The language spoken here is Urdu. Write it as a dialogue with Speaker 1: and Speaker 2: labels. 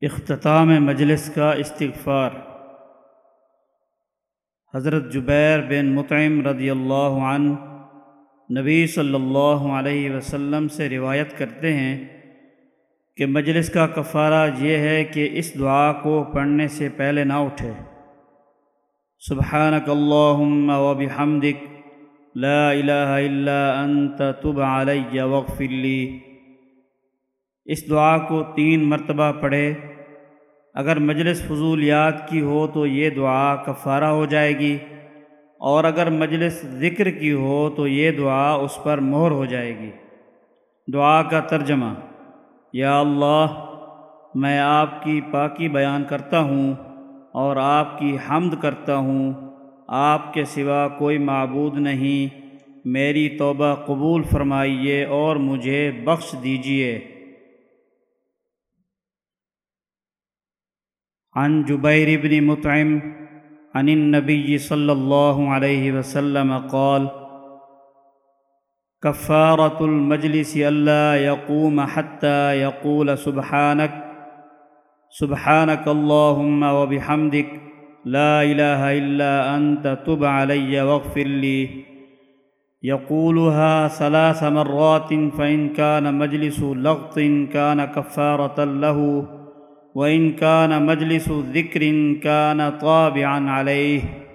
Speaker 1: اختتام مجلس کا استغفار۔ حضرت جبیر بن مطعم رضی اللہ عنہ نبی صلی اللہ علیہ وسلم سے روایت کرتے ہیں کہ مجلس کا کفارہ یہ ہے کہ اس دعا کو پڑھنے سے پہلے نہ اٹھے۔ سبحانک اللہم و بحمدک، لا الہ الا انت، تب علی وغفر لی۔ اس دعا کو تین مرتبہ پڑھے۔ اگر مجلس فضولیات کی ہو تو یہ دعا کفارہ ہو جائے گی، اور اگر مجلس ذکر کی ہو تو یہ دعا اس پر مہر ہو جائے گی۔ دعا کا ترجمہ، یا اللہ، میں آپ کی پاکی بیان کرتا ہوں اور آپ کی حمد کرتا ہوں۔ آپ کے سوا کوئی معبود نہیں۔ میری توبہ قبول فرمائیے اور مجھے بخش دیجیے۔ عن جبیر بن مطعم عن النبی صلی اللہ علیہ وسلم قال كفارة المجلس ألا يقوم حتى يقول سبحانك سبحانك اللهم وبحمدك لا إله إلا أنت تب علي واغفر لي. يقولها ثلاث مرات فإن كان مجلس لغط كان كفارة له. وإن كان مجلس ذكر كان طابعا عليه.